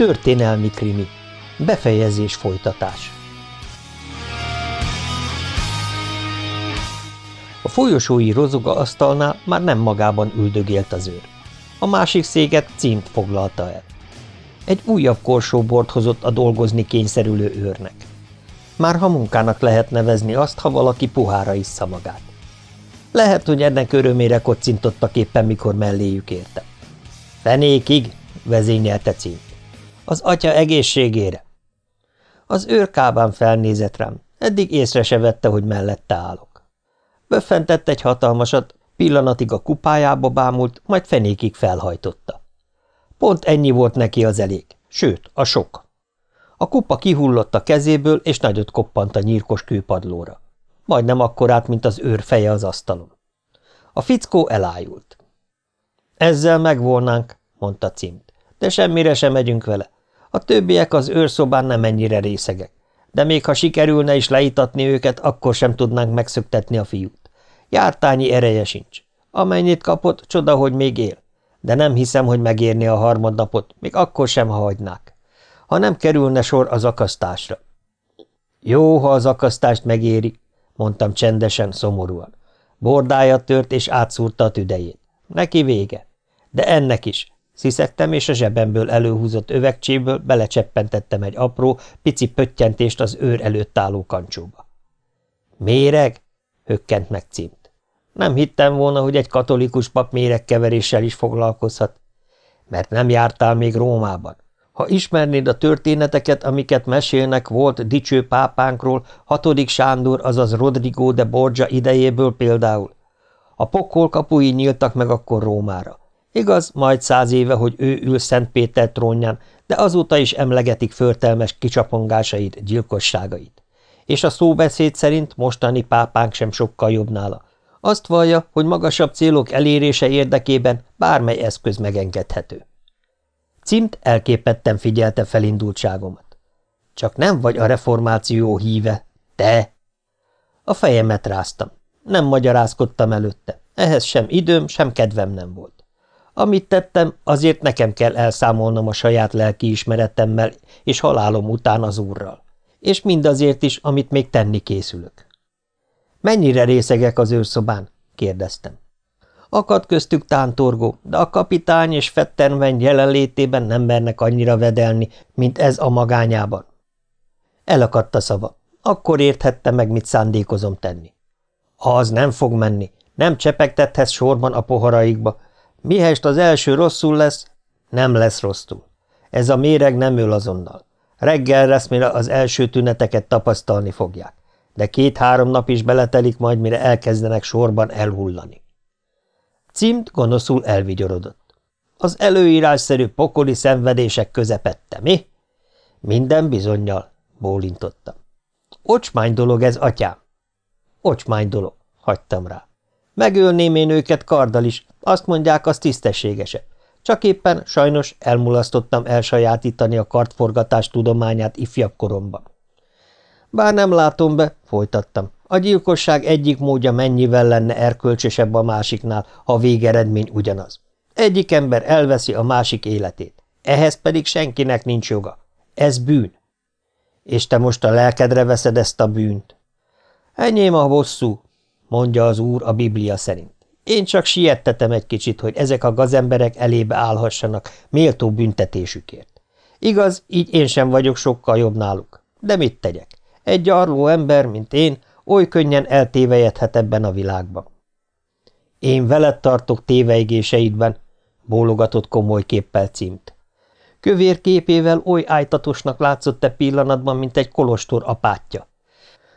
Történelmi krimi. Befejezés folytatás. A folyosói rozoga asztalnál már nem magában üldögélt az őr. A másik széget címt foglalta el. Egy újabb korsóbort hozott a dolgozni kényszerülő őrnek. Már ha munkának lehet nevezni azt, ha valaki puhára issza magát. Lehet, hogy ennek örömére kocintottak éppen, mikor melléjük érte. Fenékig, vezényelte címt. Az atya egészségére. Az őr kábán felnézett rám, eddig észre se vette, hogy mellette állok. Böffentett egy hatalmasat, pillanatig a kupájába bámult, majd fenékig felhajtotta. Pont ennyi volt neki az elég, sőt, a sok. A kupa kihullott a kezéből, és nagyot koppant a nyírkos kőpadlóra. Majdnem akkorát, mint az őr feje az asztalon. A fickó elájult. Ezzel megvolnánk, mondta Cimt, de semmire sem megyünk vele. A többiek az őrszobán nem ennyire részegek, de még ha sikerülne is leítatni őket, akkor sem tudnánk megszöktetni a fiút. Jártányi ereje sincs. Amennyit kapott, csoda, hogy még él. De nem hiszem, hogy megérni a harmadnapot, még akkor sem, ha hagynák. Ha nem kerülne sor az akasztásra. Jó, ha az akasztást megéri, mondtam csendesen, szomorúan. Bordája tört, és átszúrta a tüdejét. Neki vége. De ennek is. Sziszegtem, és a zsebemből előhúzott övegcséből belecseppentettem egy apró, pici pöttyentést az őr előtt álló kancsóba. Méreg? hökkent meg címt. Nem hittem volna, hogy egy katolikus pap méregkeveréssel is foglalkozhat. Mert nem jártál még Rómában. Ha ismernéd a történeteket, amiket mesélnek volt dicső pápánkról, hatodik Sándor, azaz Rodrigo de Borgia idejéből például. A pokol kapui nyíltak meg akkor Rómára. Igaz, majd száz éve, hogy ő ül Szent Péter trónján, de azóta is emlegetik förtelmes kicsapongásait, gyilkosságait. És a szóbeszéd szerint mostani pápánk sem sokkal jobb nála. Azt vallja, hogy magasabb célok elérése érdekében bármely eszköz megengedhető. Cimt elképetten figyelte felindultságomat. Csak nem vagy a reformáció híve, te! A fejemet ráztam. Nem magyarázkodtam előtte. Ehhez sem időm, sem kedvem nem volt. Amit tettem, azért nekem kell elszámolnom a saját lelkiismeretemmel és halálom után az úrral. És mindazért is, amit még tenni készülök. Mennyire részegek az őrszobán? kérdeztem. Akad köztük tántorgó, de a kapitány és Fetterven jelenlétében nem mernek annyira vedelni, mint ez a magányában. Elakadt a szava. Akkor érthette meg, mit szándékozom tenni. Az nem fog menni. Nem csepegtethetsz sorban a poharaikba. Mihest az első rosszul lesz, nem lesz rosszul. Ez a méreg nem ül azonnal. Reggel lesz, mire az első tüneteket tapasztalni fogják, de két-három nap is beletelik majd, mire elkezdenek sorban elhullani. Cimt gonoszul elvigyorodott. Az előírásszerű pokoli szenvedések közepette, mi? Minden bizonyal, bólintottam. Ocsmány dolog ez, atyám. Ocsmány dolog, hagytam rá. Megölném én őket karddal is, azt mondják, az tisztességesebb. Csak éppen sajnos elmulasztottam elsajátítani a kartforgatás tudományát ifjabb koromban. Bár nem látom be, folytattam, a gyilkosság egyik módja mennyivel lenne erkölcsösebb a másiknál, ha a végeredmény ugyanaz. Egyik ember elveszi a másik életét. Ehhez pedig senkinek nincs joga. Ez bűn. És te most a lelkedre veszed ezt a bűnt. Enyém a bosszú, mondja az úr a Biblia szerint. Én csak siettetem egy kicsit, hogy ezek a gazemberek elébe állhassanak méltó büntetésükért. Igaz, így én sem vagyok sokkal jobb náluk. De mit tegyek? Egy gyarló ember, mint én, oly könnyen eltévejedhet ebben a világban. Én veled tartok téveigéseidben, bólogatott komoly képpel címt. Kövér képével oly ájtatosnak látszott e pillanatban, mint egy kolostor apátja.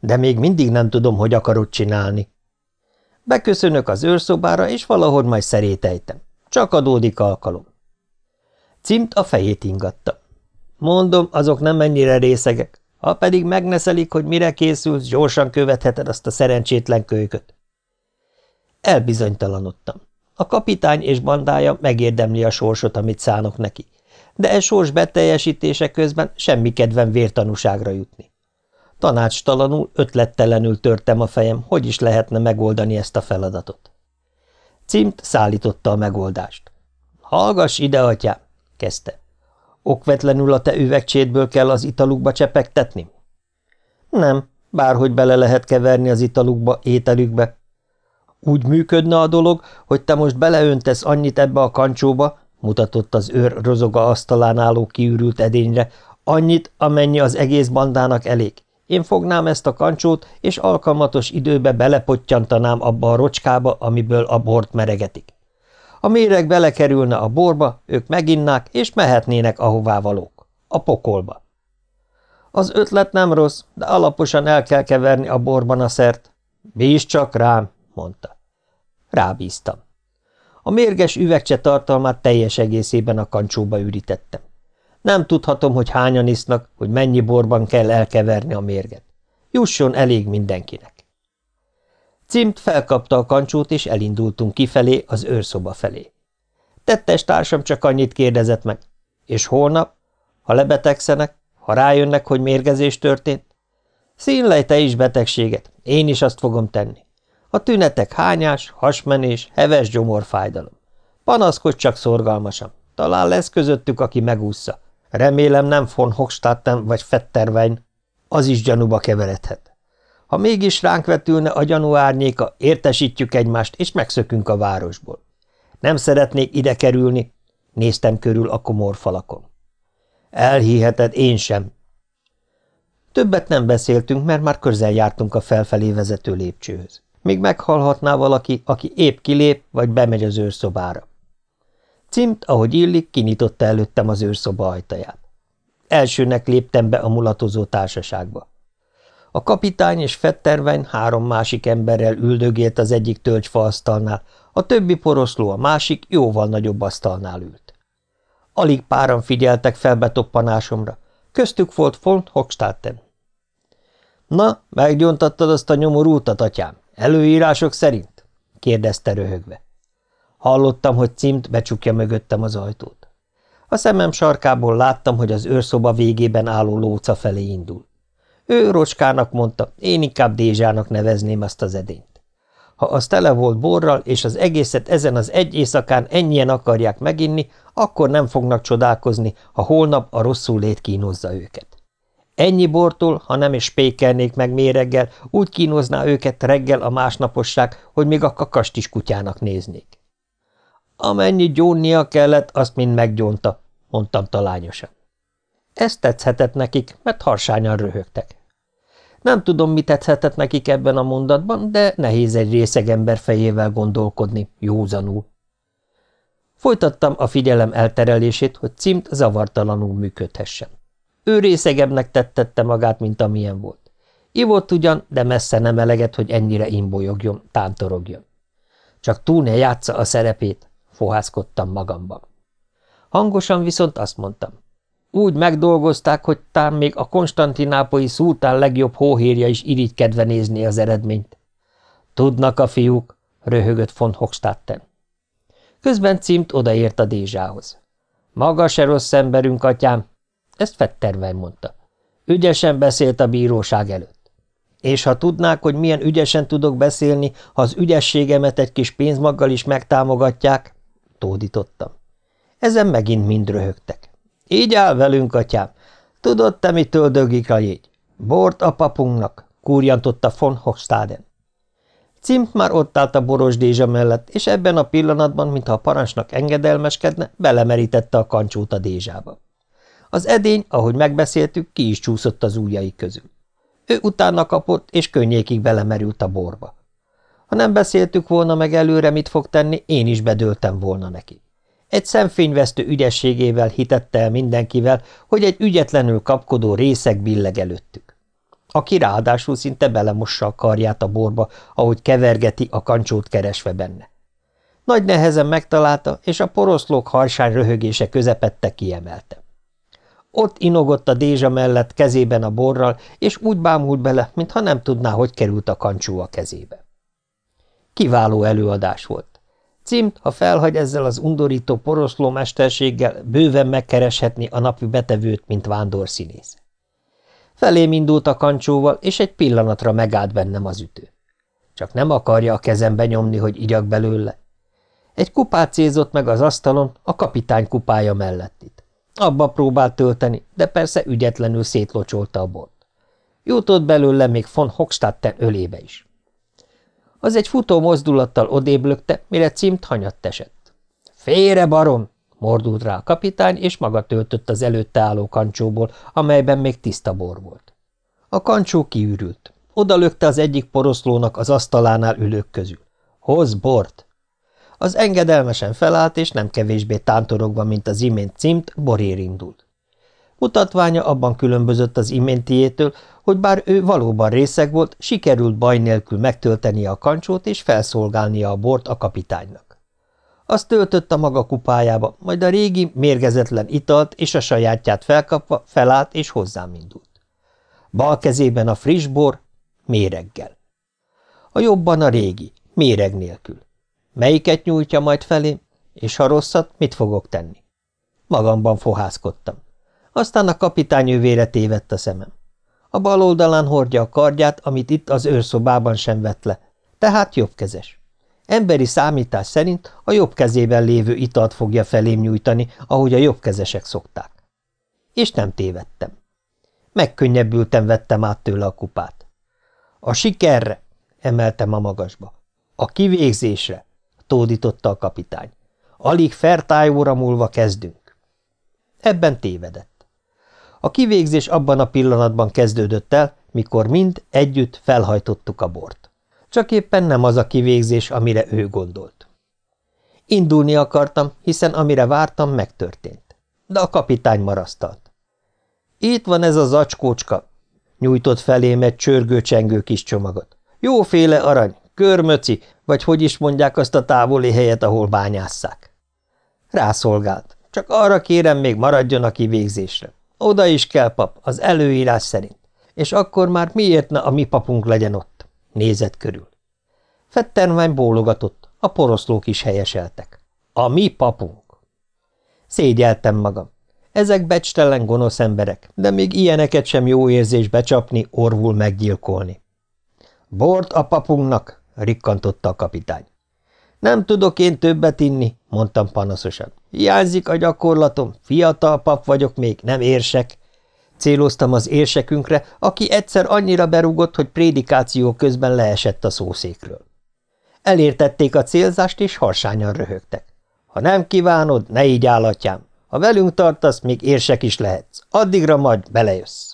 De még mindig nem tudom, hogy akarod csinálni. Beköszönök az őrszobára, és valahogy majd szerétejtem. Csak adódik alkalom. Cimt a fejét ingatta. Mondom, azok nem ennyire részegek. Ha pedig megneszelik, hogy mire készülsz, gyorsan követheted azt a szerencsétlen kölyköt. Elbizonytalanodtam. A kapitány és bandája megérdemli a sorsot, amit szánok neki, de e sors beteljesítése közben semmi kedvem vértanúságra jutni. Tanácstalanul, ötlettelenül törtem a fejem, hogy is lehetne megoldani ezt a feladatot. Cimt szállította a megoldást. – Hallgass ide, atyám! – kezdte. Okvetlenül a te üvegcsétből kell az italukba csepegtetni? Nem, bárhogy bele lehet keverni az italukba, ételükbe. Úgy működne a dolog, hogy te most beleöntesz annyit ebbe a kancsóba, mutatott az őr rozoga asztalán álló kiürült edényre, annyit, amennyi az egész bandának elég. Én fognám ezt a kancsót, és alkalmatos időbe belepottyantanám abba a rocskába, amiből a bort meregetik. A méreg belekerülne a borba, ők meginnák, és mehetnének ahová valók. A pokolba. Az ötlet nem rossz, de alaposan el kell keverni a borban a szert. Bízd csak rám, mondta. Rábíztam. A mérges üvegcse tartalmát teljes egészében a kancsóba ürítettem. Nem tudhatom, hogy hányan isznak, hogy mennyi borban kell elkeverni a mérget. Jusson elég mindenkinek. Cimt felkapta a kancsót, és elindultunk kifelé, az őrszoba felé. Tettes társam csak annyit kérdezett meg. És holnap? Ha lebetegszenek? Ha rájönnek, hogy mérgezés történt? Színlej te is betegséget, én is azt fogom tenni. A tünetek hányás, hasmenés, heves gyomorfájdalom. Panaszkodj csak szorgalmasan. Talán lesz közöttük, aki megúszza. Remélem nem von Hochstatten vagy Fetterwein. Az is gyanúba keveredhet. Ha mégis ránk vetülne a gyanú árnyéka, értesítjük egymást, és megszökünk a városból. Nem szeretnék ide kerülni, néztem körül a komor falakon. Elhiheted, én sem. Többet nem beszéltünk, mert már közel jártunk a felfelé vezető lépcsőhöz. Még meghallhatná valaki, aki épp kilép, vagy bemegy az őrszobára. Cimt, ahogy illik, kinyitotta előttem az őrszoba ajtaját. Elsőnek léptem be a mulatozó társaságba. A kapitány és Fetterwein három másik emberrel üldögélt az egyik tölgyfa asztalnál, a többi poroszló a másik, jóval nagyobb asztalnál ült. Alig páran figyeltek fel betoppanásomra, köztük volt von Hochstatten. – Na, meggyontattad azt a nyomorultat, atyám, előírások szerint? – kérdezte röhögve. Hallottam, hogy cimt becsukja mögöttem az ajtót. A szemem sarkából láttam, hogy az őrszoba végében álló lóca felé indul. Ő rocskának mondta, én inkább Dézsának nevezném azt az edényt. Ha az tele volt borral, és az egészet ezen az egy éjszakán ennyien akarják meginni, akkor nem fognak csodálkozni, ha holnap a rosszul lét kínozza őket. Ennyi bortól, ha nem is spékelnék meg méreggel, úgy kínozná őket reggel a másnaposság, hogy még a kakast is kutyának néznék. Amennyi gyónnia kellett, azt mind meggyónta, mondtam talányosan. Ez tetszhetett nekik, mert harsányan röhögtek. Nem tudom, mi tetszhetett nekik ebben a mondatban, de nehéz egy részeg ember fejével gondolkodni, józanul. Folytattam a figyelem elterelését, hogy cimt zavartalanul működhessen. Ő részegebbnek tettette magát, mint amilyen volt. Ivott ugyan, de messze nem eleget, hogy ennyire imbolyogjon, tántorogjon. Csak túl ne játsza a szerepét, fohászkodtam magamban. Hangosan viszont azt mondtam. Úgy megdolgozták, hogy tám még a konstantinápoi szultán legjobb hóhérja is irigykedve nézni az eredményt. Tudnak a fiúk, röhögött von Hochstatten. Közben címt odaért a Dézsához. Maga se rossz emberünk, atyám, ezt Fetterwein mondta. Ügyesen beszélt a bíróság előtt. És ha tudnák, hogy milyen ügyesen tudok beszélni, ha az ügyességemet egy kis pénzmaggal is megtámogatják, tódítottam. Ezen megint mind röhögtek. Így áll velünk, atyám. Tudod te, mitől dögik a jégy? Bort a papunknak, kúrjantotta von Hochstaden. Cimt már ott állt a boros dézsa mellett, és ebben a pillanatban, mintha a parancsnak engedelmeskedne, belemerítette a kancsót a dézsába. Az edény, ahogy megbeszéltük, ki is csúszott az ujjai közül. Ő utána kapott, és könnyékig belemerült a borba. Ha nem beszéltük volna meg előre, mit fog tenni, én is bedöltem volna neki. Egy szemfényvesztő ügyességével hitette el mindenkivel, hogy egy ügyetlenül kapkodó részeg billeg előttük. Aki ráadásul szinte belemossa a karját a borba, ahogy kevergeti a kancsót keresve benne. Nagy nehezen megtalálta, és a poroszlók harsány röhögése közepette kiemelte. Ott inogott a dézsa mellett kezében a borral, és úgy bámult bele, mintha nem tudná, hogy került a kancsó a kezébe. Kiváló előadás volt. Cimt, ha felhagy ezzel az undorító poroszló mesterséggel, bőven megkereshetni a napi betevőt, mint vándorszínész. Felém indult a kancsóval, és egy pillanatra megállt bennem az ütő. Csak nem akarja a kezembe nyomni, hogy igyak belőle. Egy kupát cézott meg az asztalon, a kapitány kupája mellett itt. Abba próbált tölteni, de persze ügyetlenül szétlocsolta a bort. Jutott belőle még von Hochstatten ölébe is. Az egy futó mozdulattal odéblökte, mire cimt hanyatt esett. – Félre, barom! – mordult rá a kapitány, és maga töltött az előtte álló kancsóból, amelyben még tiszta bor volt. A kancsó kiürült. Oda lökte az egyik poroszlónak az asztalánál ülők közül. – Hoz bort! Az engedelmesen felállt, és nem kevésbé tántorogva, mint az imént cimt, borér indult. Mutatványa abban különbözött az iméntiétől, hogy bár ő valóban részeg volt, sikerült baj nélkül megtöltenie a kancsót és felszolgálnia a bort a kapitánynak. Azt töltött a maga kupájába, majd a régi, mérgezetlen italt és a sajátját felkapva felállt és hozzám indult. Bal kezében a friss bor, méreggel. A jobban a régi, méreg nélkül. Melyiket nyújtja majd felé, és ha rosszat, mit fogok tenni? Magamban fohászkodtam. Aztán a kapitány övére tévedt a szemem. A bal oldalán hordja a kardját, amit itt az őrszobában sem vett le, tehát jobbkezes. Emberi számítás szerint a jobb kezében lévő italt fogja felém nyújtani, ahogy a jobbkezesek szokták. És nem tévedtem. Megkönnyebbülten vettem át tőle a kupát. A sikerre, emeltem a magasba. A kivégzésre, tódította a kapitány. Alig fertájóra múlva kezdünk. Ebben tévedett. A kivégzés abban a pillanatban kezdődött el, mikor mind együtt felhajtottuk a bort. Csak éppen nem az a kivégzés, amire ő gondolt. Indulni akartam, hiszen amire vártam, megtörtént. De a kapitány marasztalt. Itt van ez a zacskócska, nyújtott felém egy csörgő-csengő kis csomagot. Jóféle arany, körmöci, vagy hogy is mondják azt a távoli helyet, ahol bányásszák. Rászolgált. Csak arra kérem, még maradjon a kivégzésre. Oda is kell, pap, az előírás szerint. És akkor már miért ne a mi papunk legyen ott? Nézett körül. Fettenvány bólogatott, a poroszlók is helyeseltek. A mi papunk. Szégyeltem magam. Ezek becstelen gonosz emberek, de még ilyeneket sem jó érzés becsapni, orvul meggyilkolni. Bort a papunknak, rikkantotta a kapitány. Nem tudok én többet inni, mondtam panaszosan. Hiányzik a gyakorlatom, fiatal pap vagyok még, nem érsek. Céloztam az érsekünkre, aki egyszer annyira berúgott, hogy prédikáció közben leesett a szószékről. Elértették a célzást, és harsányan röhögtek. Ha nem kívánod, ne így állatyám. Ha velünk tartasz, még érsek is lehetsz. Addigra majd belejössz.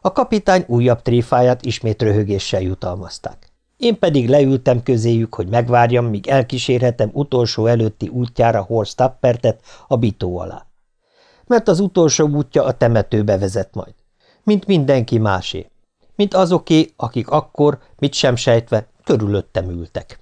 A kapitány újabb tréfáját ismét röhögéssel jutalmazták. Én pedig leültem közéjük, hogy megvárjam, míg elkísérhetem utolsó előtti útjára Horst Tappertet a bitó alá. Mert az utolsó útja a temetőbe vezet majd. Mint mindenki másé. Mint azoké, akik akkor, mit sem sejtve, körülöttem ültek.